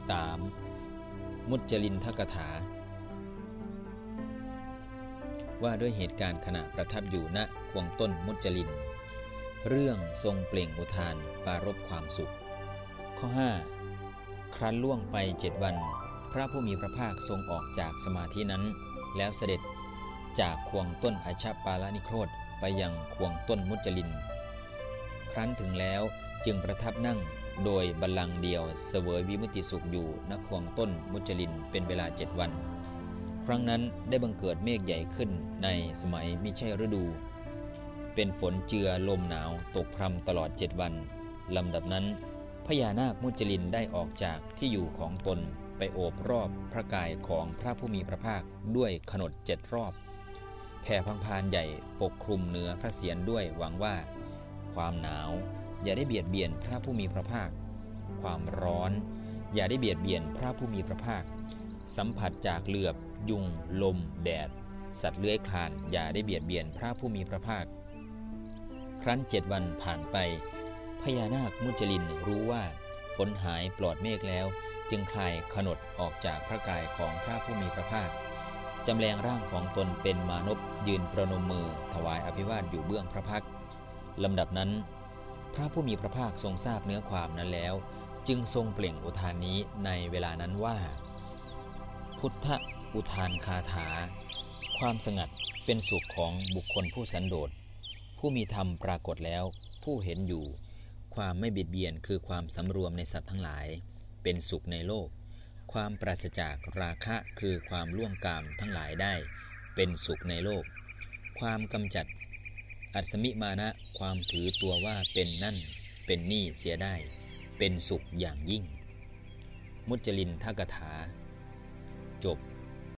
3. มุจลินทกถา ว่าด้วยเหตุการณ์ขณะประทับอยู่ณควงต้นมุจลิน เรื่องทรงเปล่งอุทานปารบความสุข ข้อ 5. ครั้นล่วงไปเจ็ดวัน พระผู้มีพระภาคทรงออกจากสมาธินั้น แล้วเสด็จจากควงต้นอาชาปาลานิโครธไปยังควงต้นมุจลิน ครั้นถึงแล้วจึงประทับนั่ง โดยบัลลังก์เดียวเสวยวิมุติสุขอยู่ณควงต้นมุจลินเป็นเวลาเจ็ดวัน ครั้งนั้นได้บังเกิดเมฆใหญ่ขึ้นในสมัยมิใช่ฤดู เป็นฝนเจือลมหนาวตกพรำตลอดเจ็ดวันลำดับนั้นพญานาคมุจลินได้ออกจากที่อยู่ของตนไปโอบรอบพระกายของพระผู้มีพระภาคด้วยขนดเจ็ดรอบ แผ่พังพานใหญ่ปกคลุมเหนือพระเศียรด้วยหวังว่า ความหนาว อย่าได้เบียดเบียนพระผู้มีพระภาค ความร้อน อย่าได้เบียดเบียนพระผู้มีพระภาค สัมผัสจากเหลือบ ยุง ลม แดด สัตว์เลื้อยคลาน อย่าได้เบียดเบียนพระผู้มีพระภาค ครั้นเจ็ดวันผ่านไป พญานาคมุจลินรู้ว่าฝนหายปลอดเมฆแล้ว จึงคลายขนดออกจากพระกายของพระผู้มีพระภาคจำแรงร่างของตนเป็นมานพยืนประนมมือถวายอภิวาทอยู่เบื้องพระพักลำดับนั้น พระผู้มีพระภาคทรงทราบเนื้อความนั้นแล้ว จึงทรงเปล่งอุทานนี้ในเวลานั้นว่า พุทธอุทานคาถา ความสงัดเป็นสุขของบุคคลผู้สันโดษ ผู้มีธรรมปรากฏแล้ว ผู้เห็นอยู่ ความไม่บิดเบียนคือความสำรวมในสัตว์ทั้งหลาย เป็นสุขในโลก ความปราศจากราคะคือความล่วงกามทั้งหลายได้ เป็นสุขในโลก ความกำจัด อัศมิมานะความถือตัวว่าเป็นนั่น เป็นนี่เสียได้ เป็นสุขอย่างยิ่ง มุจลินทกถา จบ